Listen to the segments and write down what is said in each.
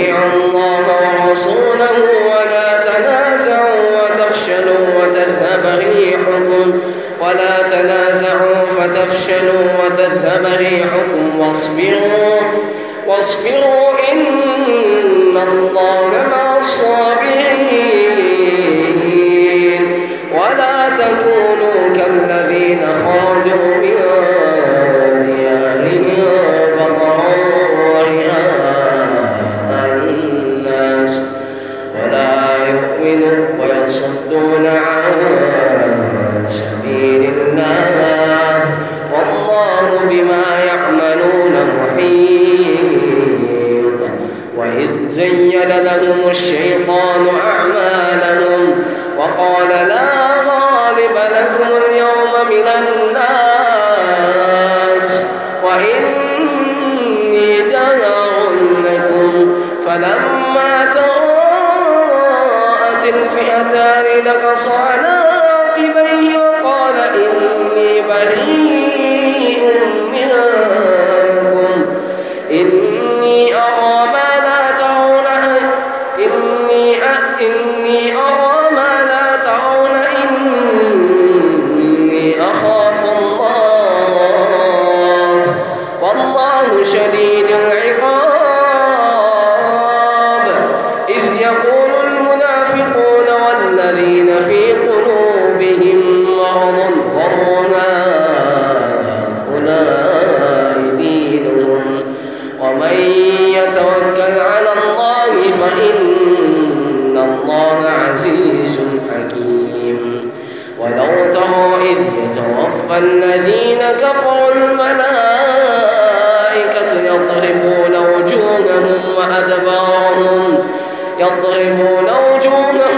يطيعوا الله ورسوله وإني داعر لكم فلما تراءت الفئتان عزيز حكيم. ولو ترى إذ يتوفى الذين كفروا الملائكة يضربون وجوههم وأدبارهم يضربون وجوههم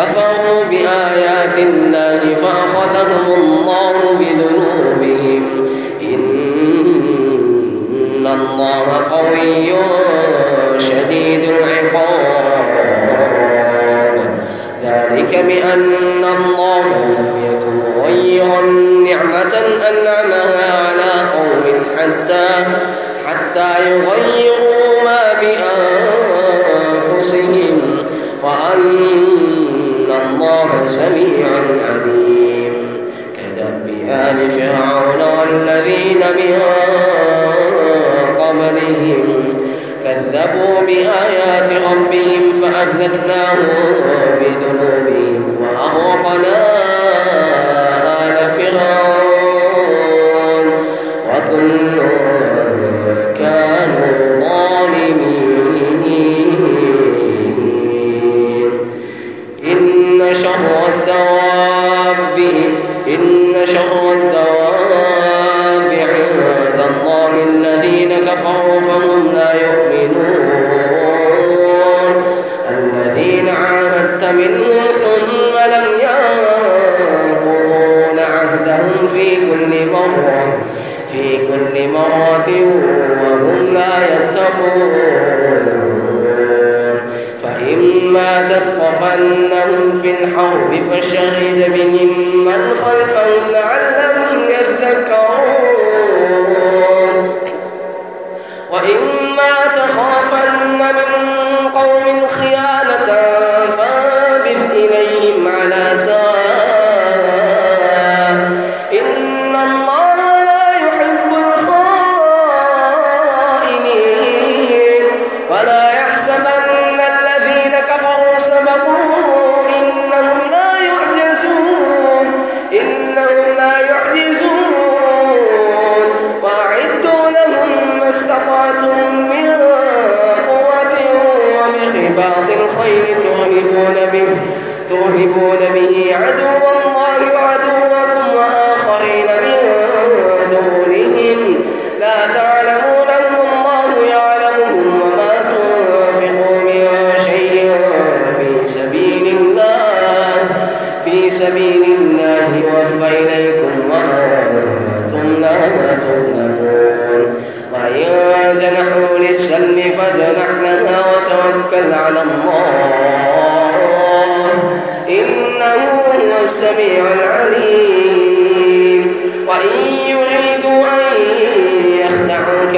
كفروا بآيات الله فأخذهم الله بذنوبهم. إن الله قوي شديد العقاب. ذلك بأن الله لم يكن غيرا نعمة أنعمها على قوم حتى حتى يغيروا ما بأنفسهم. وأن الله سميعا عليم كدب آل فرعون والذين من قبلهم. كذبوا بآيات ربهم فأهلكناهم بذنوبهم وأغرقناهم كفروا فهم لا يؤمنون. الذين عاهدت منهم ثم لم ينقضون عهدهم في كل مرة في كل مرة وهم لا يتقون. فإما تثقفنهم في الحرب فشهد بهم من خلفهم لعلهم يذكرون. من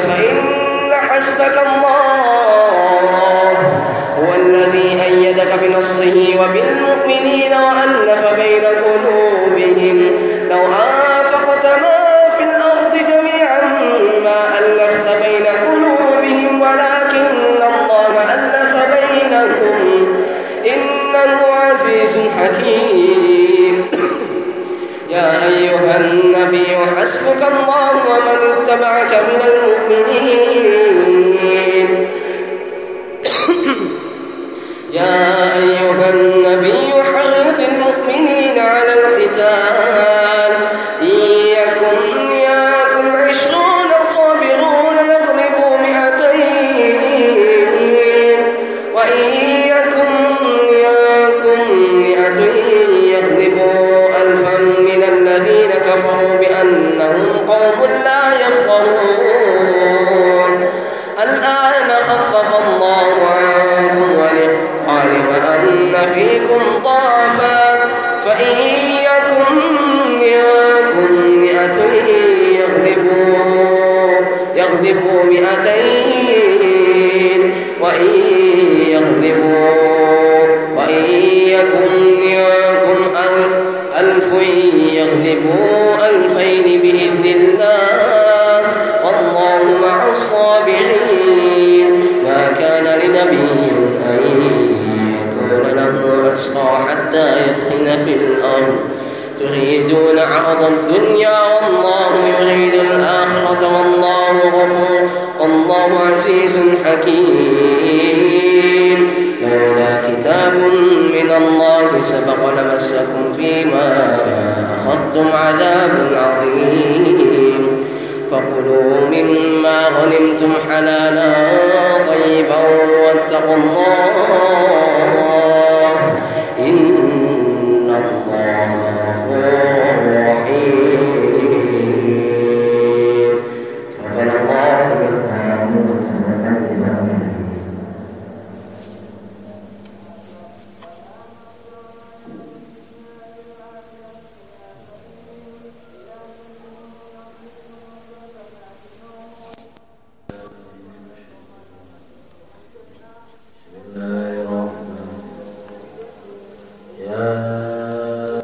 فإن حسبك الله هو الذي أيدك بنصره وبالمؤمنين وألف بين قلوبهم. لو أنفقت ما في الأرض جميعا ما ألفت بين قلوبهم ولكن الله ألف بينهم. إنه عزيز حكيم. يا أيها النبي حسبك الله ومن اتبعك من المؤمنين. يا أيها النبي عرض الدنيا والله يريد الآخرة والله غفور والله عزيز حكيم. لولا كتاب من الله سبق لمسكم فيما أخذتم عذاب عظيم. فكلوا مما غنمتم حلالا طيبا واتقوا الله